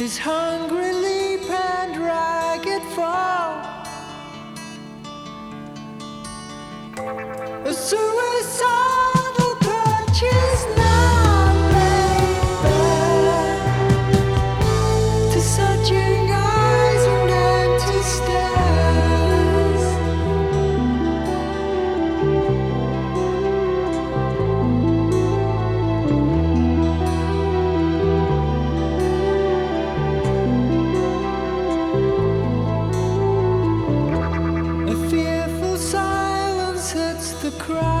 His hungry the crowd.